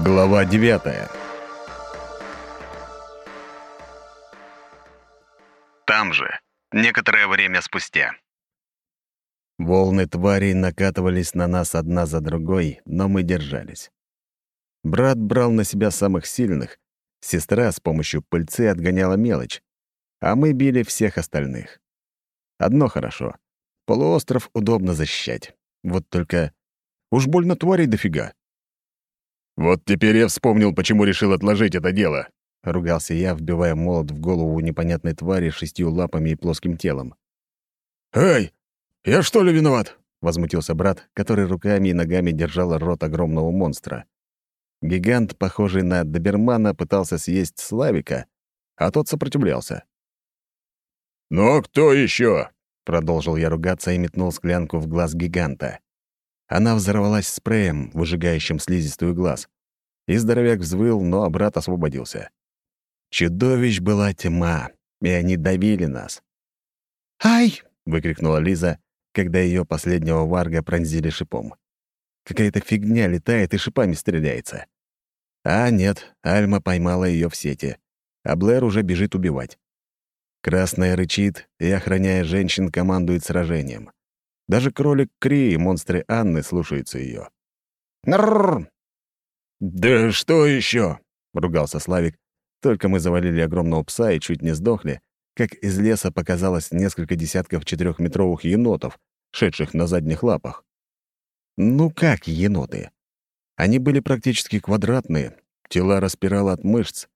Глава девятая. Там же, некоторое время спустя. Волны тварей накатывались на нас одна за другой, но мы держались. Брат брал на себя самых сильных, сестра с помощью пыльцы отгоняла мелочь, а мы били всех остальных. Одно хорошо — полуостров удобно защищать. Вот только уж больно тварей дофига. «Вот теперь я вспомнил, почему решил отложить это дело», — ругался я, вбивая молот в голову непонятной твари шестью лапами и плоским телом. «Эй, я что ли виноват?» — возмутился брат, который руками и ногами держал рот огромного монстра. Гигант, похожий на добермана, пытался съесть Славика, а тот сопротивлялся. «Ну а кто еще? продолжил я ругаться и метнул склянку в глаз гиганта. Она взорвалась спреем, выжигающим слизистую глаз. И здоровяк взвыл, но брат освободился. Чудовищ была тьма, и они давили нас. «Ай!» — выкрикнула Лиза, когда ее последнего варга пронзили шипом. Какая-то фигня летает и шипами стреляется. А нет, Альма поймала ее в сети, а Блэр уже бежит убивать. Красная рычит и, охраняя женщин, командует сражением. Даже кролик Кри и монстры Анны слушаются ее. «Нрррр!» «Да что еще? ругался Славик. Только мы завалили огромного пса и чуть не сдохли, как из леса показалось несколько десятков четырехметровых енотов, шедших на задних лапах. Ну как еноты? Они были практически квадратные, тела распирало от мышц.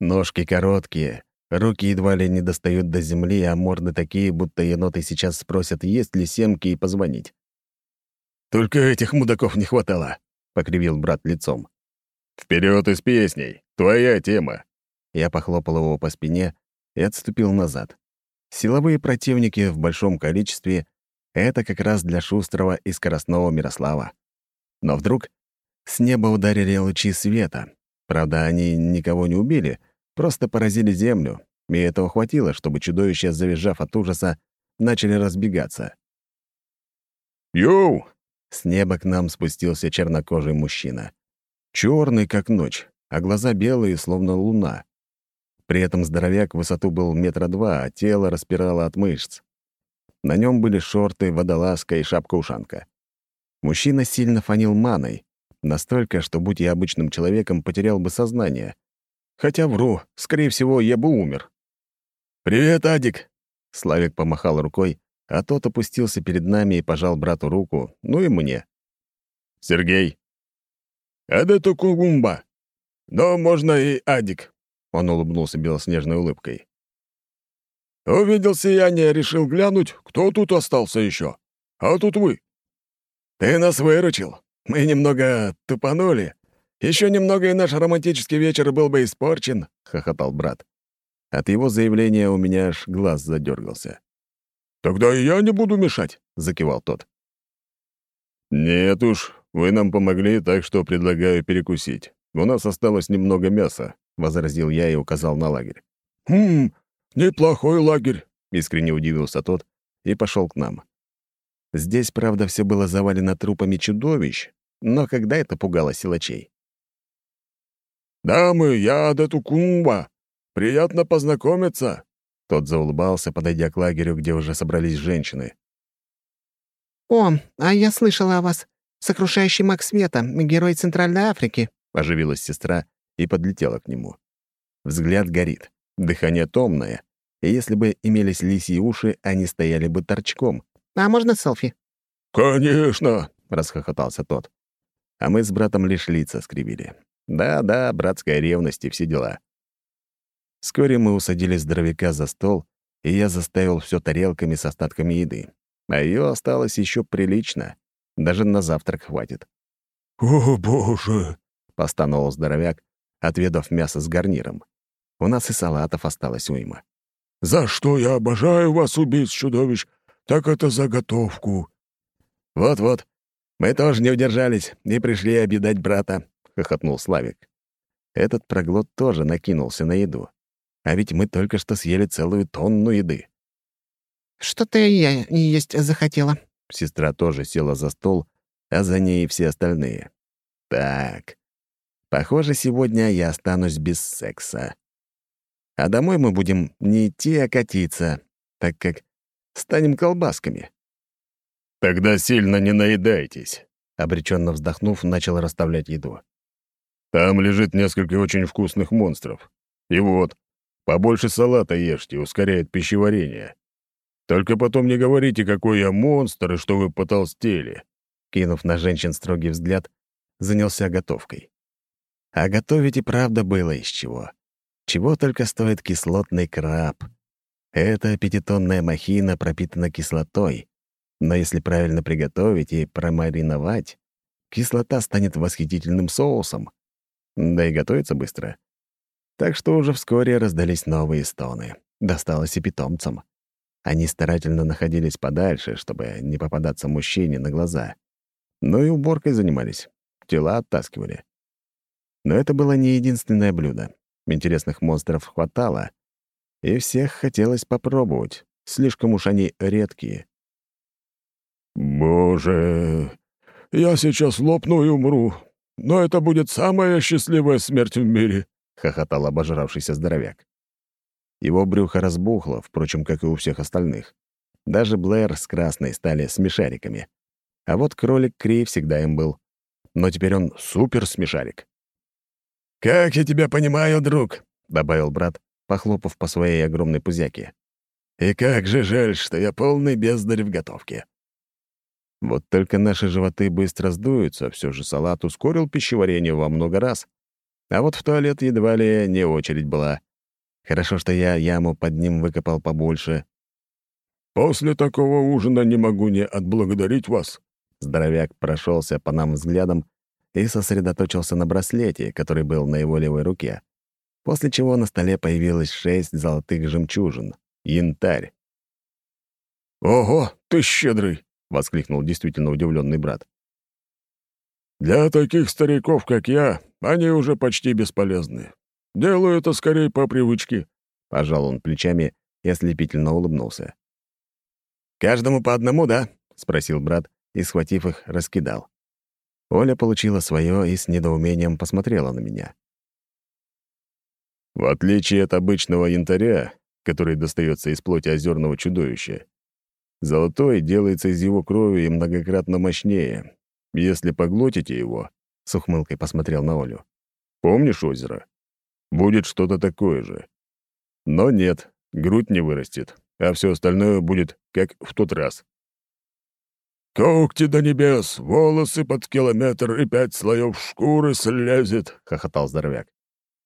Ножки короткие, руки едва ли не достают до земли, а морды такие, будто еноты сейчас спросят, есть ли семки, и позвонить. «Только этих мудаков не хватало», — покривил брат лицом. Вперед и с песней! Твоя тема!» Я похлопал его по спине и отступил назад. Силовые противники в большом количестве — это как раз для шустрого и скоростного Мирослава. Но вдруг с неба ударили лучи света. Правда, они никого не убили, просто поразили землю, и этого хватило, чтобы чудовища, завизжав от ужаса, начали разбегаться. «Йоу!» — с неба к нам спустился чернокожий мужчина. Черный, как ночь, а глаза белые, словно луна. При этом здоровяк в высоту был метра два, а тело распирало от мышц. На нем были шорты, водолазка и шапка-ушанка. Мужчина сильно фанил маной, Настолько, что, будь я обычным человеком, потерял бы сознание. Хотя вру, скорее всего, я бы умер. «Привет, Адик!» Славик помахал рукой, а тот опустился перед нами и пожал брату руку, ну и мне. «Сергей!» «Это Кугумба. Но можно и Адик!» Он улыбнулся белоснежной улыбкой. «Увидел сияние, решил глянуть, кто тут остался еще. А тут вы. Ты нас выручил. Мы немного тупанули. Еще немного, и наш романтический вечер был бы испорчен», — хохотал брат. От его заявления у меня аж глаз задергался. «Тогда и я не буду мешать», — закивал тот. «Нет уж, вы нам помогли, так что предлагаю перекусить. У нас осталось немного мяса», — возразил я и указал на лагерь. «Хм, неплохой лагерь», — искренне удивился тот и пошел к нам. Здесь, правда, все было завалено трупами чудовищ, но когда это пугало силачей? «Дамы, я Адетукумба. Приятно познакомиться!» Тот заулыбался, подойдя к лагерю, где уже собрались женщины. «О, а я слышала о вас. Сокрушающий маг света, герой Центральной Африки», — оживилась сестра и подлетела к нему. Взгляд горит, дыхание томное, и если бы имелись лисьи уши, они стояли бы торчком. «А можно селфи?» «Конечно!» — расхохотался тот а мы с братом лишь лица скривили. Да-да, братская ревность и все дела. Вскоре мы усадили здоровяка за стол, и я заставил все тарелками с остатками еды. А ее осталось еще прилично. Даже на завтрак хватит. «О, боже!» — постановал здоровяк, отведав мясо с гарниром. У нас и салатов осталось уйма. «За что я обожаю вас, убийц чудовищ, так это заготовку». «Вот-вот, «Мы тоже не удержались и пришли обидать брата», — хохотнул Славик. Этот проглот тоже накинулся на еду. А ведь мы только что съели целую тонну еды. «Что-то я не есть захотела». Сестра тоже села за стол, а за ней и все остальные. «Так, Похоже, сегодня я останусь без секса. А домой мы будем не идти, а катиться, так как станем колбасками. «Тогда сильно не наедайтесь», — обреченно вздохнув, начал расставлять еду. «Там лежит несколько очень вкусных монстров. И вот, побольше салата ешьте, ускоряет пищеварение. Только потом не говорите, какой я монстр и что вы потолстели». Кинув на женщин строгий взгляд, занялся готовкой. А готовить и правда было из чего. Чего только стоит кислотный краб. Эта пятитонная махина пропитана кислотой, но если правильно приготовить и промариновать, кислота станет восхитительным соусом. Да и готовится быстро. Так что уже вскоре раздались новые стоны. Досталось и питомцам. Они старательно находились подальше, чтобы не попадаться мужчине на глаза. Ну и уборкой занимались. Тела оттаскивали. Но это было не единственное блюдо. Интересных монстров хватало, и всех хотелось попробовать. Слишком уж они редкие. «Боже, я сейчас лопну и умру, но это будет самая счастливая смерть в мире», — хохотал обожравшийся здоровяк. Его брюхо разбухло, впрочем, как и у всех остальных. Даже Блэр с Красной стали смешариками. А вот кролик Крей всегда им был. Но теперь он супер-смешарик. «Как я тебя понимаю, друг», — добавил брат, похлопав по своей огромной пузяке. «И как же жаль, что я полный бездарь в готовке». Вот только наши животы быстро сдуются, все же салат ускорил пищеварение во много раз. А вот в туалет едва ли не очередь была. Хорошо, что я яму под ним выкопал побольше. «После такого ужина не могу не отблагодарить вас». Здоровяк прошелся по нам взглядом и сосредоточился на браслете, который был на его левой руке, после чего на столе появилось шесть золотых жемчужин — янтарь. «Ого, ты щедрый!» — воскликнул действительно удивленный брат. «Для таких стариков, как я, они уже почти бесполезны. Делаю это скорее по привычке», — пожал он плечами и ослепительно улыбнулся. «Каждому по одному, да?» — спросил брат и, схватив их, раскидал. Оля получила свое и с недоумением посмотрела на меня. «В отличие от обычного янтаря, который достается из плоти озерного чудовища, Золотой делается из его крови и многократно мощнее. Если поглотите его, — с ухмылкой посмотрел на Олю, — помнишь озеро? Будет что-то такое же. Но нет, грудь не вырастет, а все остальное будет как в тот раз. «Когти до небес, волосы под километр и пять слоев шкуры слезет», — хохотал здоровяк.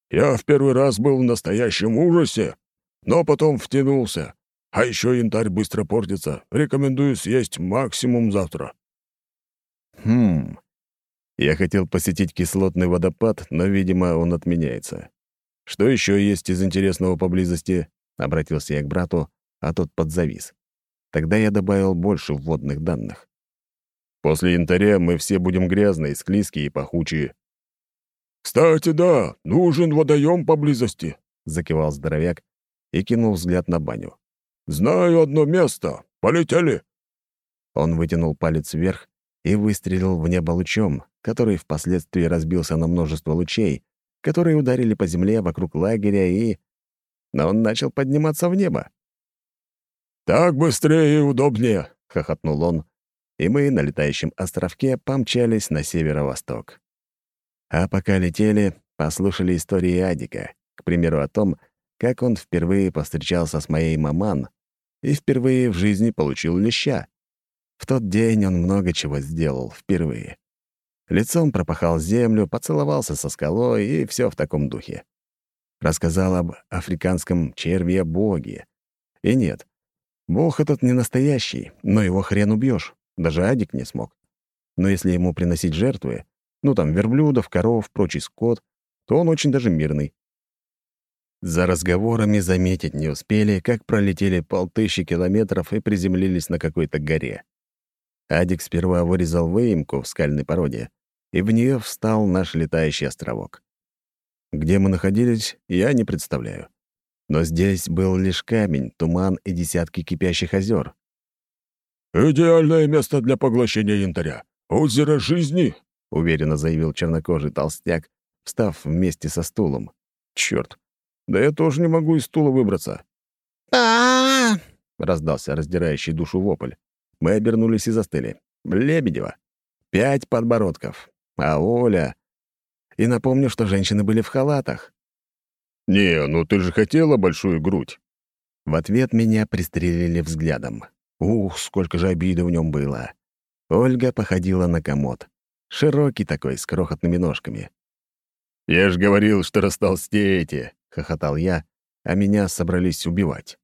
«Я в первый раз был в настоящем ужасе, но потом втянулся. А еще янтарь быстро портится. Рекомендую съесть максимум завтра». «Хм. Я хотел посетить кислотный водопад, но, видимо, он отменяется. Что еще есть из интересного поблизости?» — обратился я к брату, а тот подзавис. Тогда я добавил больше вводных данных. «После янтаря мы все будем грязные, склизкие и пахучие». «Кстати, да, нужен водоем поблизости», — закивал здоровяк и кинул взгляд на баню. «Знаю одно место. Полетели!» Он вытянул палец вверх и выстрелил в небо лучом, который впоследствии разбился на множество лучей, которые ударили по земле вокруг лагеря и... Но он начал подниматься в небо. «Так быстрее и удобнее!» — хохотнул он, и мы на летающем островке помчались на северо-восток. А пока летели, послушали истории Адика, к примеру, о том, как он впервые повстречался с моей маман и впервые в жизни получил леща. В тот день он много чего сделал впервые. Лицом пропахал землю, поцеловался со скалой и все в таком духе. Рассказал об африканском черве-боге. И нет, бог этот не настоящий, но его хрен убьешь. Даже Адик не смог. Но если ему приносить жертвы, ну там верблюдов, коров, прочий скот, то он очень даже мирный. За разговорами заметить не успели, как пролетели полтыщи километров и приземлились на какой-то горе. Адик сперва вырезал выемку в скальной породе, и в нее встал наш летающий островок. Где мы находились, я не представляю. Но здесь был лишь камень, туман и десятки кипящих озер. «Идеальное место для поглощения янтаря. Озеро жизни», — уверенно заявил чернокожий толстяк, встав вместе со стулом. Черт, да я тоже не могу из стула выбраться. а раздался раздирающий душу вопль. Мы обернулись и застыли. Лебедева. Пять подбородков. А Оля... И напомню, что женщины были в халатах. «Не, ну ты же хотела большую грудь». В ответ меня пристрелили взглядом. Ух, сколько же обиды в нем было. Ольга походила на комод. Широкий такой, с крохотными ножками. «Я ж говорил, что растолстеете», — хохотал я, а меня собрались убивать.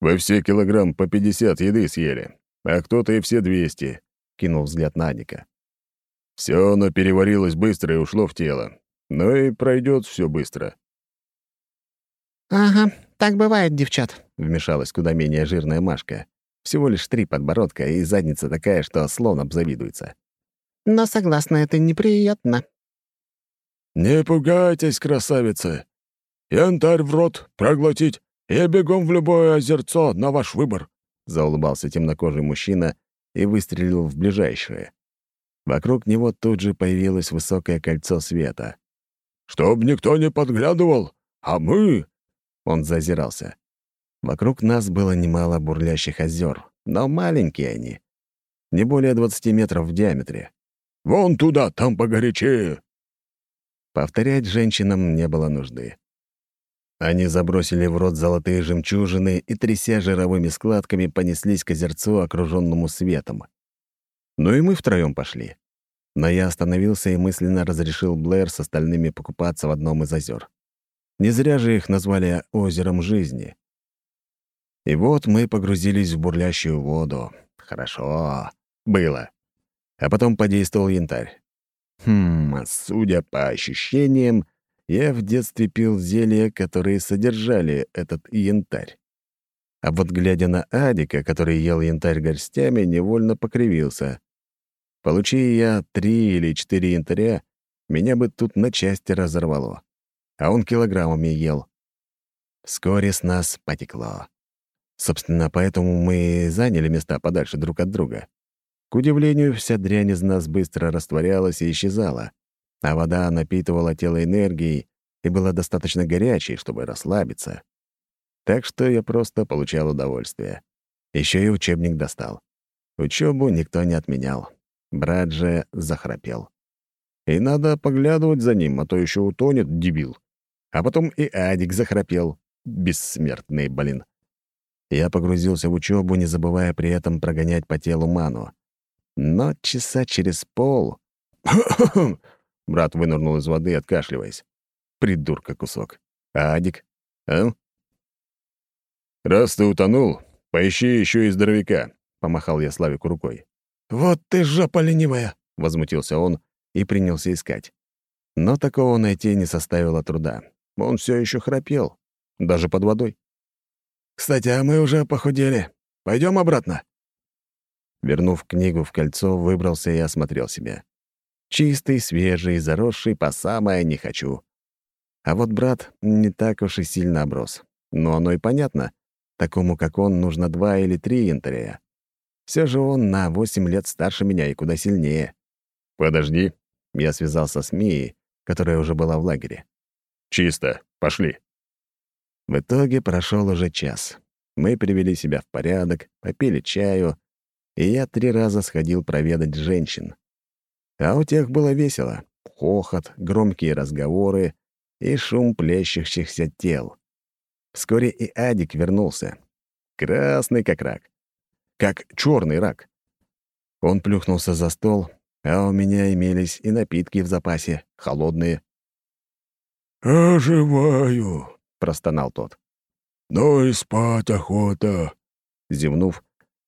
«Вы все килограмм по пятьдесят еды съели, а кто-то и все двести», — кинул взгляд на Адика. «Все оно переварилось быстро и ушло в тело. Но и пройдет все быстро». «Ага, так бывает, девчат», — вмешалась куда менее жирная Машка. Всего лишь три подбородка и задница такая, что слон обзавидуется. «Но согласна, это неприятно». «Не пугайтесь, красавицы! Янтарь в рот, проглотить и бегом в любое озерцо на ваш выбор!» — заулыбался темнокожий мужчина и выстрелил в ближайшее. Вокруг него тут же появилось высокое кольцо света. «Чтоб никто не подглядывал, а мы он зазирался. Вокруг нас было немало бурлящих озер, но маленькие они. Не более 20 метров в диаметре. «Вон туда, там погорячее!» Повторять женщинам не было нужды. Они забросили в рот золотые жемчужины и, тряся жировыми складками, понеслись к озерцу, окруженному светом. Ну и мы втроем пошли. Но я остановился и мысленно разрешил Блэр с остальными покупаться в одном из озер. Не зря же их назвали «озером жизни». И вот мы погрузились в бурлящую воду. Хорошо. Было. А потом подействовал янтарь. Хм, судя по ощущениям, я в детстве пил зелья, которые содержали этот янтарь. А вот глядя на Адика, который ел янтарь горстями, невольно покривился. Получи я три или четыре янтаря, меня бы тут на части разорвало а он килограммами ел. Вскоре с нас потекло. Собственно, поэтому мы заняли места подальше друг от друга. К удивлению, вся дрянь из нас быстро растворялась и исчезала, а вода напитывала тело энергией и была достаточно горячей, чтобы расслабиться. Так что я просто получал удовольствие. Еще и учебник достал. Учебу никто не отменял. Брат же захрапел. И надо поглядывать за ним, а то еще утонет, дебил. А потом и Адик захрапел. Бессмертный, блин. Я погрузился в учебу, не забывая при этом прогонять по телу ману. Но часа через пол... Брат вынырнул из воды, откашливаясь. Придурка кусок. А Адик? А? «Раз ты утонул, поищи еще и здоровяка», — помахал я Славику рукой. «Вот ты жопа ленивая!» — возмутился он и принялся искать. Но такого найти не составило труда. Он все еще храпел, даже под водой. «Кстати, а мы уже похудели. Пойдем обратно?» Вернув книгу в кольцо, выбрался и осмотрел себя. Чистый, свежий, заросший по самое не хочу. А вот брат не так уж и сильно оброс. Но оно и понятно. Такому, как он, нужно два или три янтаря. Все же он на восемь лет старше меня и куда сильнее. «Подожди», — я связался с Мией, которая уже была в лагере. «Чисто. Пошли». В итоге прошел уже час. Мы привели себя в порядок, попили чаю, и я три раза сходил проведать женщин. А у тех было весело. Хохот, громкие разговоры и шум плещущихся тел. Вскоре и Адик вернулся. Красный как рак. Как черный рак. Он плюхнулся за стол, а у меня имелись и напитки в запасе, холодные. «Оживаю», — простонал тот. «Ну и спать охота». Зевнув,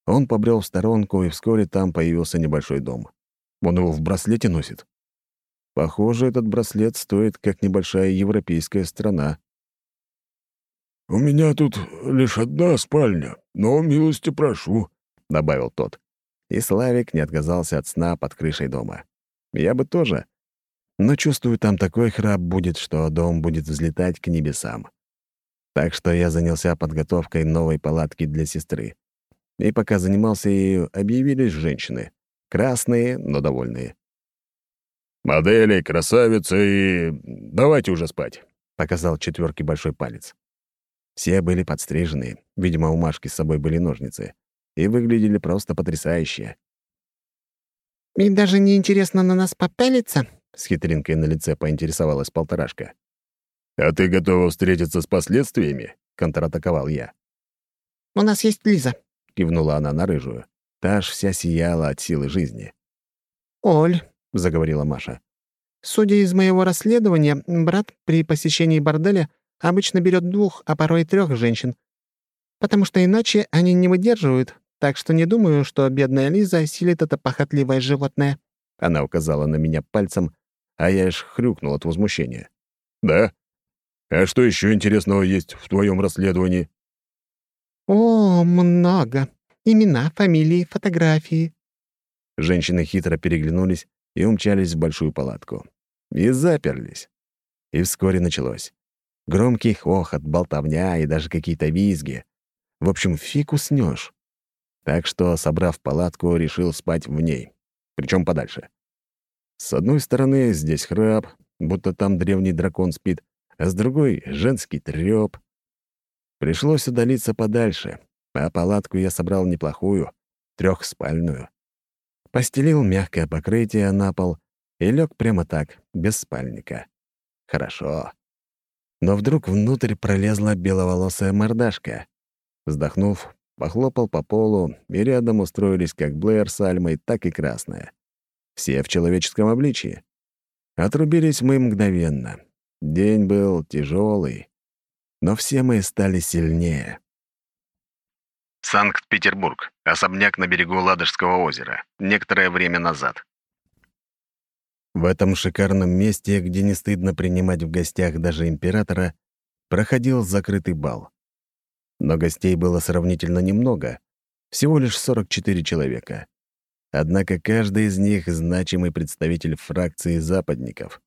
он побрел в сторонку, и вскоре там появился небольшой дом. Он его в браслете носит. Похоже, этот браслет стоит, как небольшая европейская страна. «У меня тут лишь одна спальня, но милости прошу», — добавил тот. И Славик не отказался от сна под крышей дома. Я бы тоже, но чувствую, там такой храп будет, что дом будет взлетать к небесам. Так что я занялся подготовкой новой палатки для сестры. И пока занимался ею, объявились женщины. Красные, но довольные. «Модели, красавицы и... Давайте уже спать», — показал четверки большой палец. Все были подстрижены, видимо, у Машки с собой были ножницы, и выглядели просто потрясающе. «И даже не интересно на нас попялиться?» — с хитринкой на лице поинтересовалась полторашка. «А ты готова встретиться с последствиями?» — контратаковал я. «У нас есть Лиза», — кивнула она на рыжую. Та ж вся сияла от силы жизни. «Оль», — заговорила Маша. «Судя из моего расследования, брат при посещении борделя обычно берет двух, а порой трех женщин. Потому что иначе они не выдерживают, так что не думаю, что бедная Лиза осилит это похотливое животное». Она указала на меня пальцем, а я аж хрюкнул от возмущения. «Да? А что еще интересного есть в твоем расследовании?» «О, много. Имена, фамилии, фотографии». Женщины хитро переглянулись и умчались в большую палатку. И заперлись. И вскоре началось. Громкий хохот, болтовня и даже какие-то визги. В общем, фиг уснешь. Так что, собрав палатку, решил спать в ней. Причем подальше. С одной стороны, здесь храп, будто там древний дракон спит, а с другой — женский трёп. Пришлось удалиться подальше, а палатку я собрал неплохую, трехспальную. Постелил мягкое покрытие на пол и лег прямо так, без спальника. Хорошо. Но вдруг внутрь пролезла беловолосая мордашка. Вздохнув, похлопал по полу, и рядом устроились как Блэр с Альмой, так и Красная. Все в человеческом обличии. Отрубились мы мгновенно. День был тяжелый, но все мы стали сильнее. Санкт-Петербург. Особняк на берегу Ладожского озера. Некоторое время назад. В этом шикарном месте, где не стыдно принимать в гостях даже императора, проходил закрытый бал. Но гостей было сравнительно немного, всего лишь 44 человека. Однако каждый из них — значимый представитель фракции западников.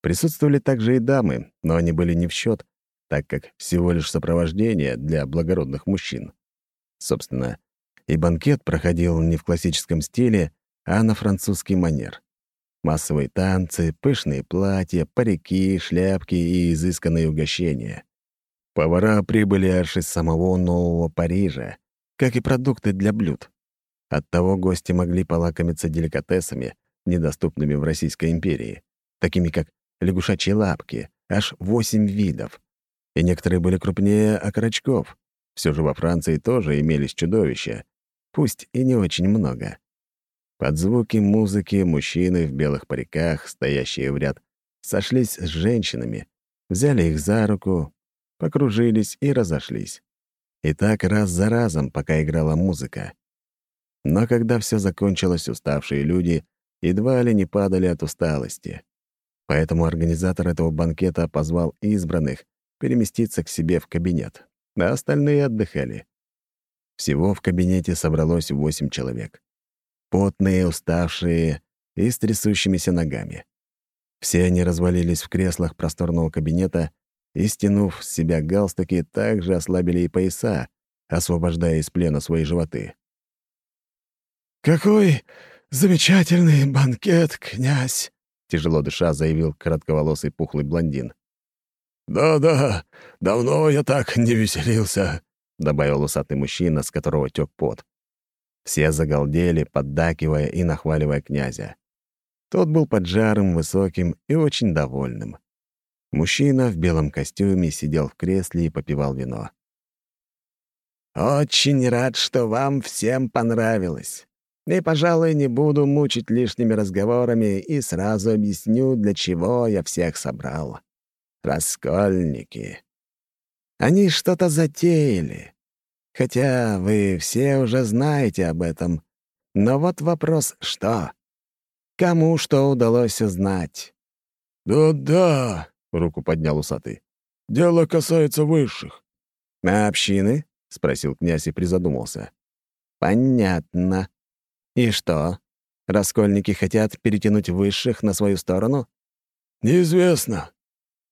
Присутствовали также и дамы, но они были не в счет, так как всего лишь сопровождение для благородных мужчин. Собственно, и банкет проходил не в классическом стиле, а на французский манер. Массовые танцы, пышные платья, парики, шляпки и изысканные угощения. Повара прибыли аж из самого Нового Парижа, как и продукты для блюд. Оттого гости могли полакомиться деликатесами, недоступными в Российской империи, такими как лягушачьи лапки, аж восемь видов. И некоторые были крупнее окорочков. Все же во Франции тоже имелись чудовища, пусть и не очень много. Под звуки музыки мужчины в белых париках, стоящие в ряд, сошлись с женщинами, взяли их за руку, покружились и разошлись. И так раз за разом, пока играла музыка. Но когда все закончилось, уставшие люди едва ли не падали от усталости. Поэтому организатор этого банкета позвал избранных переместиться к себе в кабинет, а остальные отдыхали. Всего в кабинете собралось восемь человек. Потные, уставшие и с трясущимися ногами. Все они развалились в креслах просторного кабинета и, стянув с себя галстуки, также ослабили и пояса, освобождая из плена свои животы. «Какой замечательный банкет, князь!» — тяжело дыша заявил коротковолосый пухлый блондин. «Да-да, давно я так не веселился», — добавил усатый мужчина, с которого тек пот. Все загалдели, поддакивая и нахваливая князя. Тот был поджарым, высоким и очень довольным. Мужчина в белом костюме сидел в кресле и попивал вино. «Очень рад, что вам всем понравилось. И, пожалуй, не буду мучить лишними разговорами и сразу объясню, для чего я всех собрал. Раскольники. Они что-то затеяли. Хотя вы все уже знаете об этом. Но вот вопрос «что?». Кому что удалось узнать? «Да-да», — руку поднял усатый. «Дело касается высших». «А общины?» — спросил князь и призадумался. «Понятно. И что, раскольники хотят перетянуть высших на свою сторону? Неизвестно.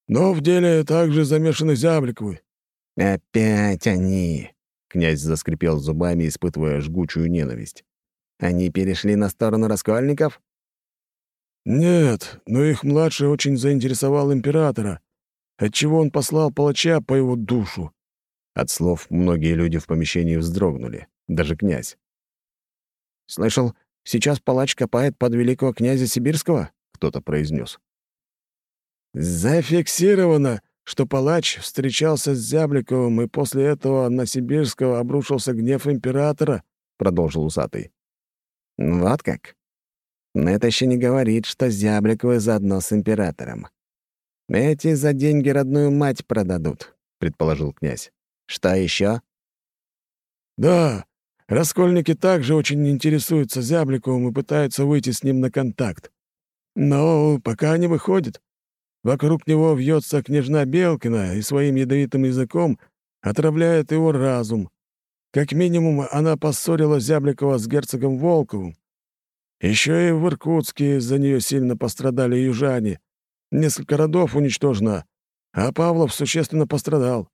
Но в деле также замешаны Зябликовы. Опять они. Князь заскрипел зубами, испытывая жгучую ненависть. Они перешли на сторону раскольников? «Нет, но их младший очень заинтересовал императора, отчего он послал палача по его душу». От слов многие люди в помещении вздрогнули, даже князь. «Слышал, сейчас палач копает под великого князя Сибирского?» — кто-то произнес. «Зафиксировано, что палач встречался с Зябликовым, и после этого на Сибирского обрушился гнев императора», — продолжил усатый. «Вот как? Но это еще не говорит, что Зябликовы заодно с императором. Эти за деньги родную мать продадут», — предположил князь. «Что еще? «Да, раскольники также очень интересуются Зябликовым и пытаются выйти с ним на контакт. Но пока не выходит. Вокруг него вьется княжна Белкина и своим ядовитым языком отравляет его разум. Как минимум, она поссорила Зябликова с герцогом Волковым. Еще и в Иркутске из-за нее сильно пострадали южане. Несколько родов уничтожено, а Павлов существенно пострадал.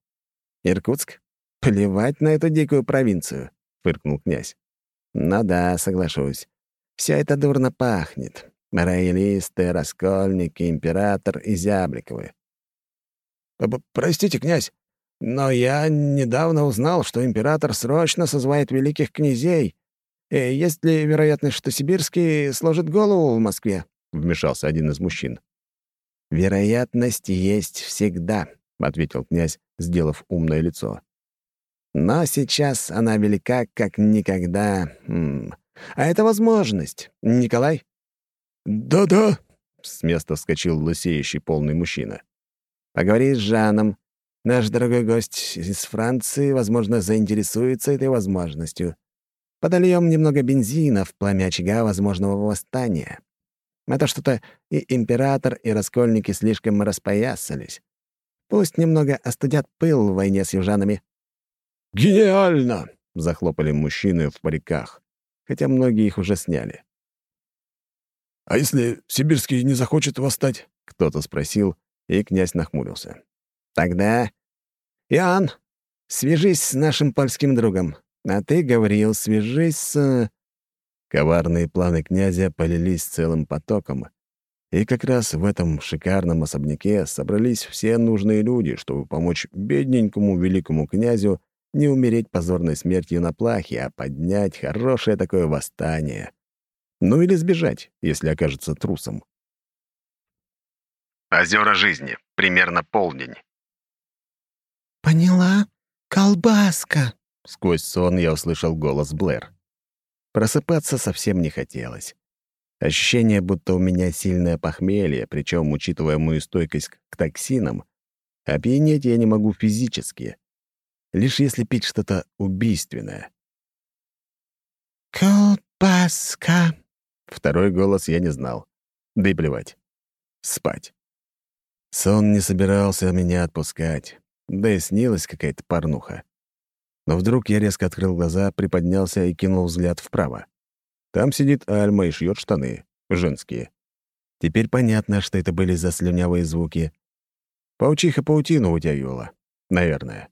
«Иркутск? Плевать на эту дикую провинцию», — фыркнул князь. «Ну да, соглашусь. Все это дурно пахнет. Роялисты, Раскольники, Император и Зябликовы. «Простите, князь, но я недавно узнал, что император срочно созывает великих князей. И э, есть ли вероятность, что Сибирский сложит голову в Москве?» — вмешался один из мужчин. «Вероятность есть всегда», — ответил князь, сделав умное лицо. «Но сейчас она велика, как никогда. А это возможность. Николай?» «Да-да», — с места вскочил лысеющий полный мужчина. «Поговори с Жаном. Наш дорогой гость из Франции, возможно, заинтересуется этой возможностью. Подольем немного бензина в пламя очага возможного восстания. Это что-то и император, и раскольники слишком распоясались. Пусть немного остудят пыл в войне с южанами». «Гениально!» — захлопали мужчины в париках, хотя многие их уже сняли. «А если Сибирский не захочет восстать?» — кто-то спросил, и князь нахмурился. «Тогда, Иоанн, свяжись с нашим польским другом. А ты, говорил, свяжись с...» Коварные планы князя полились целым потоком, и как раз в этом шикарном особняке собрались все нужные люди, чтобы помочь бедненькому великому князю не умереть позорной смертью на плахе, а поднять хорошее такое восстание. Ну или сбежать, если окажется трусом. Озера жизни. Примерно полдень. «Поняла? Колбаска!» Сквозь сон я услышал голос Блэр. Просыпаться совсем не хотелось. Ощущение, будто у меня сильное похмелье, причем, учитывая мою стойкость к токсинам, опьянеть я не могу физически, лишь если пить что-то убийственное. «Колбаска!» Второй голос я не знал. Да и плевать. Спать. Сон не собирался меня отпускать. Да и снилась какая-то порнуха. Но вдруг я резко открыл глаза, приподнялся и кинул взгляд вправо. Там сидит Альма и шьет штаны. Женские. Теперь понятно, что это были за слюнявые звуки. Паучиха паутину утягивала. Наверное.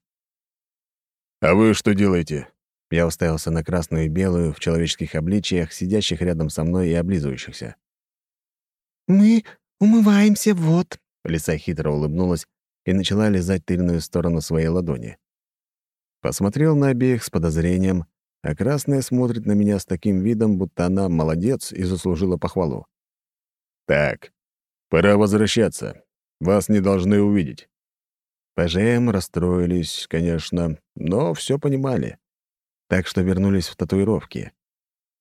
«А вы что делаете?» Я уставился на красную и белую в человеческих обличиях, сидящих рядом со мной и облизывающихся. «Мы умываемся, вот». Лиса хитро улыбнулась и начала лизать тыльную сторону своей ладони. Посмотрел на обеих с подозрением, а красная смотрит на меня с таким видом, будто она молодец и заслужила похвалу. «Так, пора возвращаться. Вас не должны увидеть». ПЖМ расстроились, конечно, но все понимали так что вернулись в татуировки.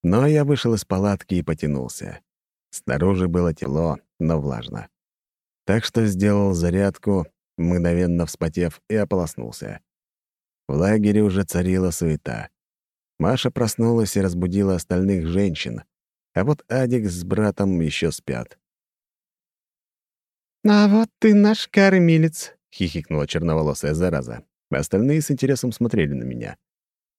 Но я вышел из палатки и потянулся. Снаружи было тепло, но влажно. Так что сделал зарядку, мгновенно вспотев, и ополоснулся. В лагере уже царила суета. Маша проснулась и разбудила остальных женщин, а вот Адик с братом еще спят. «А вот ты наш кормилец», — хихикнула черноволосая зараза. Остальные с интересом смотрели на меня.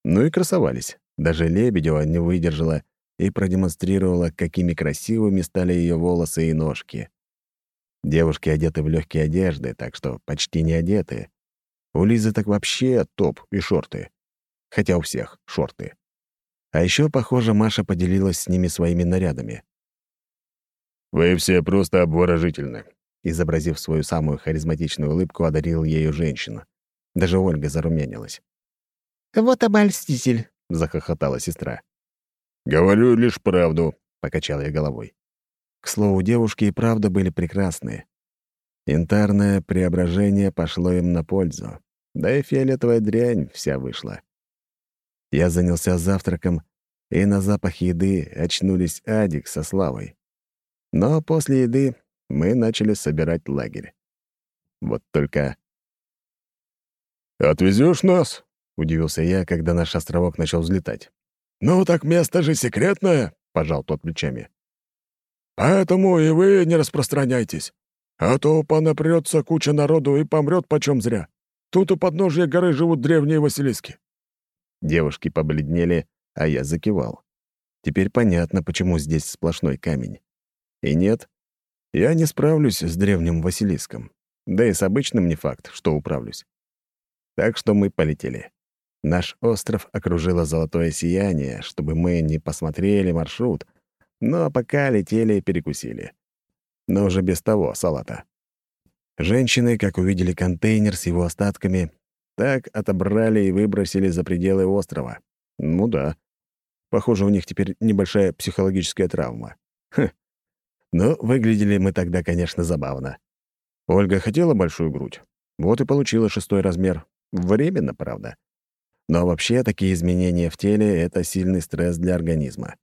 Ну и красовались. Даже Лебедева не выдержала и продемонстрировала, какими красивыми стали ее волосы и ножки. Девушки одеты в легкие одежды, так что почти не одеты. У Лизы так вообще топ и шорты. Хотя у всех шорты. А еще, похоже, Маша поделилась с ними своими нарядами. Вы все просто обворожительны. Изобразив свою самую харизматичную улыбку, одарил ею женщину. Даже Ольга зарумянилась. «Вот обольститель», — захохотала сестра. «Говорю лишь правду», — покачал я головой. К слову, девушки и правда были прекрасные. Янтарное преображение пошло им на пользу. Да и фиолетовая дрянь вся вышла. Я занялся завтраком, и на запах еды очнулись Адик со Славой. Но после еды мы начали собирать лагерь. Вот только... «Отвезешь нас?» — удивился я, когда наш островок начал взлетать. «Ну так место же секретное», — пожал тот плечами. «Поэтому и вы не распространяйтесь, а то понапрется куча народу и помрет почем зря. Тут у подножия горы живут древние Василиски». Девушки побледнели, а я закивал. Теперь понятно, почему здесь сплошной камень. И нет, я не справлюсь с древним Василиском. Да и с обычным не факт, что управлюсь. Так что мы полетели. Наш остров окружило золотое сияние, чтобы мы не посмотрели маршрут, но пока летели и перекусили. Но уже без того салата. Женщины, как увидели контейнер с его остатками, так отобрали и выбросили за пределы острова. Ну да. Похоже, у них теперь небольшая психологическая травма. Хм. Но выглядели мы тогда, конечно, забавно. Ольга хотела большую грудь. Вот и получила шестой размер. Временно, правда. Но вообще такие изменения в теле — это сильный стресс для организма.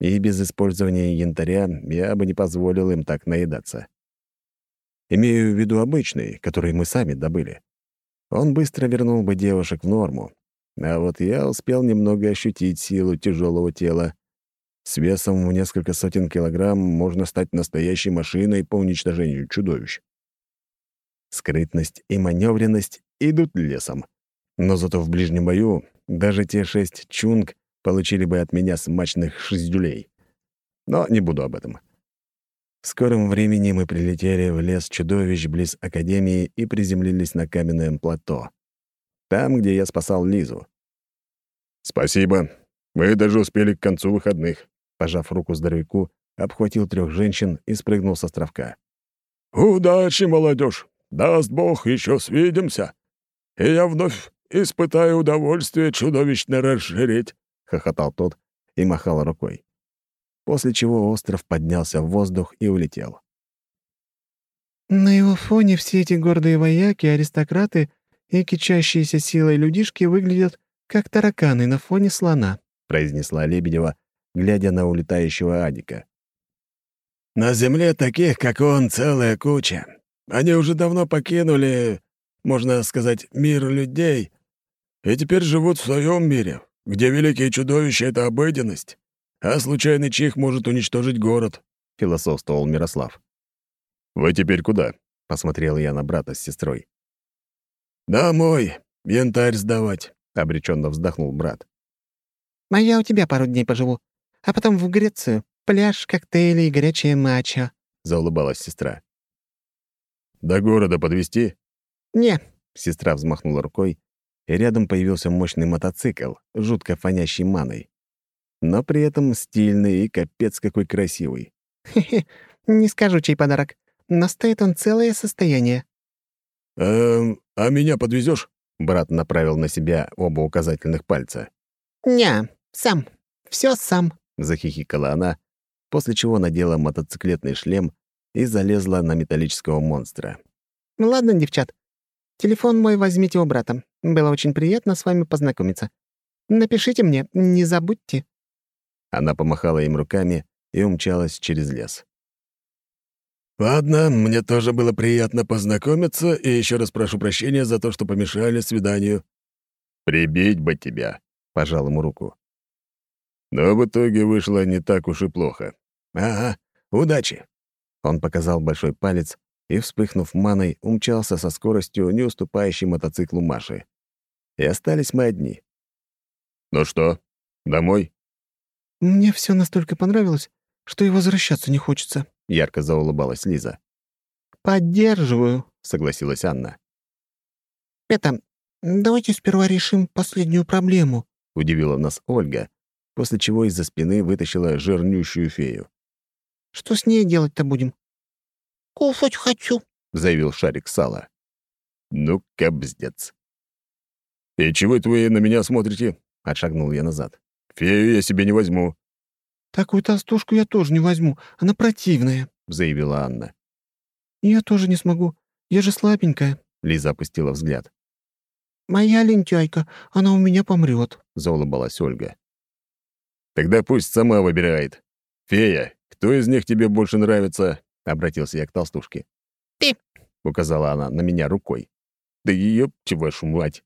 И без использования янтаря я бы не позволил им так наедаться. Имею в виду обычный, который мы сами добыли. Он быстро вернул бы девушек в норму. А вот я успел немного ощутить силу тяжелого тела. С весом в несколько сотен килограмм можно стать настоящей машиной по уничтожению чудовищ. Скрытность и маневренность идут лесом. Но зато в ближнем бою даже те шесть чунг получили бы от меня смачных шестдюлей. Но не буду об этом. В скором времени мы прилетели в лес чудовищ близ Академии и приземлились на каменное плато. Там, где я спасал Лизу. «Спасибо. Мы даже успели к концу выходных», — пожав руку здоровяку, обхватил трех женщин и спрыгнул с островка. «Удачи, молодежь! Даст Бог, еще свидимся!» и я вновь испытаю удовольствие чудовищно разжиреть», — хохотал тот и махал рукой. После чего остров поднялся в воздух и улетел. «На его фоне все эти гордые вояки, аристократы и кичащиеся силой людишки выглядят как тараканы на фоне слона», — произнесла Лебедева, глядя на улетающего Адика. «На земле таких, как он, целая куча. Они уже давно покинули можно сказать, мир людей, и теперь живут в своем мире, где великие чудовища — это обыденность, а случайный чих может уничтожить город», — философствовал Мирослав. «Вы теперь куда?» — посмотрел я на брата с сестрой. «Домой, янтарь сдавать», — обреченно вздохнул брат. «А я у тебя пару дней поживу, а потом в Грецию. Пляж, коктейли и горячая матча», — заулыбалась сестра. «До города подвести? «Не», — сестра взмахнула рукой, и рядом появился мощный мотоцикл, жутко фонящий маной. Но при этом стильный и капец какой красивый. «Хе-хе, не скажу, чей подарок, но стоит он целое состояние». «Эм, а меня подвезешь? Брат направил на себя оба указательных пальца. «Не, сам. Все сам», — захихикала она, после чего надела мотоциклетный шлем и залезла на металлического монстра. «Ладно, девчат, Телефон мой возьмите у брата. Было очень приятно с вами познакомиться. Напишите мне, не забудьте». Она помахала им руками и умчалась через лес. «Ладно, мне тоже было приятно познакомиться, и еще раз прошу прощения за то, что помешали свиданию». «Прибить бы тебя», — пожал ему руку. Но в итоге вышло не так уж и плохо. «Ага, удачи!» Он показал большой палец, и, вспыхнув маной, умчался со скоростью, не уступающей мотоциклу Маши. И остались мы одни. «Ну что, домой?» «Мне все настолько понравилось, что и возвращаться не хочется», — ярко заулыбалась Лиза. «Поддерживаю», — согласилась Анна. «Это, давайте сперва решим последнюю проблему», — удивила нас Ольга, после чего из-за спины вытащила жирнющую фею. Что с ней делать-то будем?» «Кушать хочу», — заявил шарик сала. «Ну, кобздец». «И чего это вы на меня смотрите?» — отшагнул я назад. «Фею я себе не возьму». «Такую толстушку я тоже не возьму. Она противная», — заявила Анна. «Я тоже не смогу. Я же слабенькая», — Лиза опустила взгляд. «Моя лентяйка, она у меня помрет», — заулыбалась Ольга. «Тогда пусть сама выбирает. Фея, кто из них тебе больше нравится?» — обратился я к толстушке. «Ты!» — указала она на меня рукой. «Да ёпти вашу мать!»